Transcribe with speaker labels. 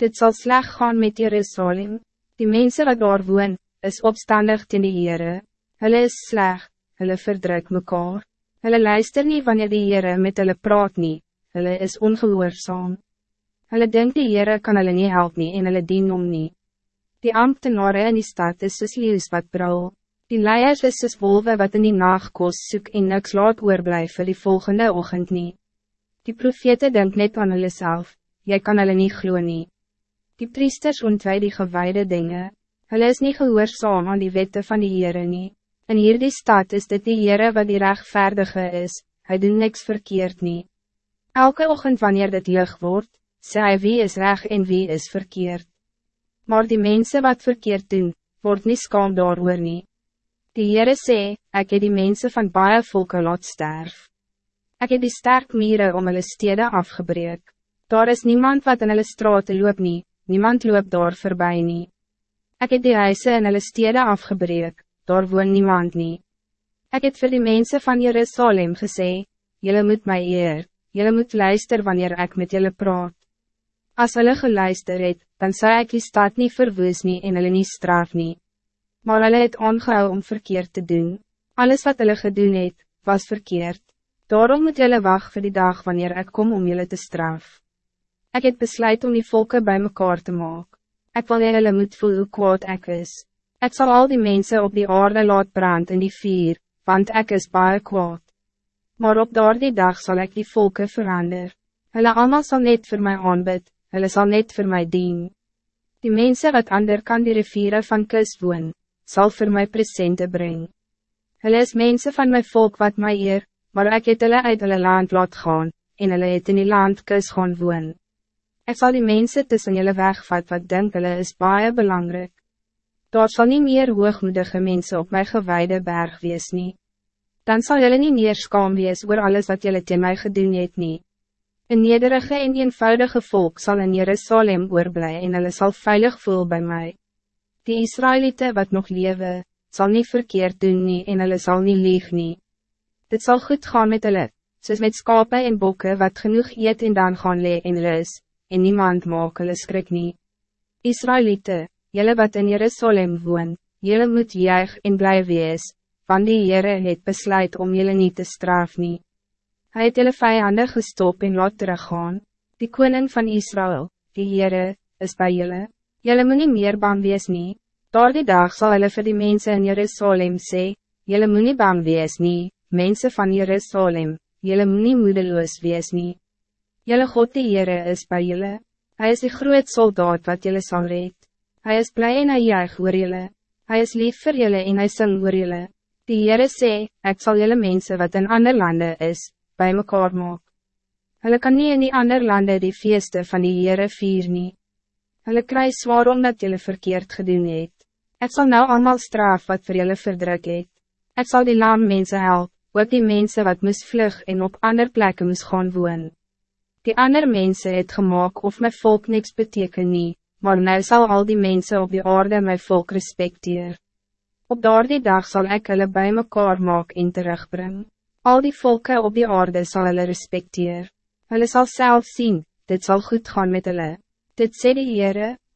Speaker 1: Dit zal slecht gaan met Jerusalem. Die mensen wat daar woon, is opstandig ten die Heere. Hulle is sleg, hulle verdruk mekaar. Hulle luister niet wanneer die Heere met hulle praat nie, hulle is ongehoorzaam. Hulle denkt die Heere kan hulle nie help nie en hulle dien om nie. Die ambtenaren in die stad is soos leeuws wat brouw. Die leiers is soos wolwe wat in die naagkos soek en niks laat oorblijf vir die volgende ochtend nie. Die profete denkt net aan hulle self, jy kan hulle nie glo nie. Die priesters ontwij die gewijde dingen. Hulle is niet gehoorzaam aan die wetten van die Heere nie. In hierdie stad is dit die Heere wat die rechtvaardige is, hy doen niks verkeerd nie. Elke ochtend wanneer dit jeug wordt, sê hy wie is recht en wie is verkeerd. Maar die mensen wat verkeerd doen, word niet skaam daar nie. Die Heere sê, ek het die mensen van baie volke laat sterf. Ek het die sterk mieren om hulle stede afgebreek. Daar is niemand wat in hulle straat loop nie, niemand loop daar voorbij nie. Ek het die huise in hulle stede afgebreek, daar woon niemand nie. Ek het vir die mense van Jerusalem gesê, Jullie moet mij eer, jullie moet luister wanneer ik met jullie praat. Als hulle geluister het, dan zou ik die stad niet verwoes nie en hulle nie straf nie. Maar hulle het aangehou om verkeerd te doen. Alles wat hulle gedoen het, was verkeerd. Daarom moet jullie wachten voor die dag wanneer ik kom om jullie te straf. Ik heb besluit om die volken bij mekaar te maken. Ik wil jullie moet voelen hoe kwaad ik is. Ik zal al die mensen op die aarde laat brand in die vier, want ik is baie kwaad. Maar op die dag zal ik die volken veranderen. Hulle allemaal zal net voor mij aanbid, hulle zal net voor mij dien. Die mensen wat ander kan die rivieren van kus woon, zal voor mij presenten brengen. Hulle is mensen van mijn volk wat mij eer, maar ik het hulle uit hulle land laat gaan, en hulle het in die land kus gaan woon. Ik zal die mensen tussen jullie wegvat wat denk hulle is baie belangrijk. Daar zal niet meer hoogmoedige mensen op mijn gewijde berg wees nie. Dan zal jullie niet meer skaam wees oor alles wat jullie te mij gedoen het nie. Een nederige en eenvoudige volk zal in Jerusalem oorblij en hulle sal veilig voel bij mij. Die Israëlieten wat nog leven, zal niet verkeerd doen nie en hulle sal niet lieg nie. Dit zal goed gaan met hulle, soos met skape en bokken wat genoeg eet en dan gaan lee en rus en niemand maak hulle skrik nie. Israëlieten, jylle wat in Jerusalem woon, jylle moet juig en bly wees, want die Heere het besluit om jylle niet te straf nie. Hy het jylle vijanden gestop en laat teruggaan, die koning van Israël, die Heere, is bij jylle, jylle moet nie meer bang wees nie, daar die dag zal hulle vir die mensen in Jerusalem sê, jylle moet nie bang wees nie, mensen van Jerusalem, jylle moet nie moedeloos wees nie. Jelle God die Heere is bij jullie. Hij is de groot soldaat wat jullie zal red. Hij is blij en hij juich oor jullie. Hij is lief voor jullie en hij sing oor jullie. Die Heere sê, ek sal jullie mensen wat in ander landen is, bij mekaar maak. Hulle kan nie in die ander landen die feeste van die Heere vier nie. Hulle kry zwaar omdat jullie verkeerd gedoen het. Ek sal nou allemaal straf wat voor jullie verdruk het. Ek sal die laam mensen help, ook die mensen wat moes vlug en op ander plekken moes gaan woon. Die ander mensen het gemaakt of mijn volk niks beteken nie, maar nou zal al die mensen op die aarde mijn volk respecteer. Op die dag zal ik hulle bij mekaar maak en terugbring. Al die volken op die aarde zal hulle respecteer. Hulle zal zelf zien, dit zal goed gaan met hulle. Dit sê die Heere,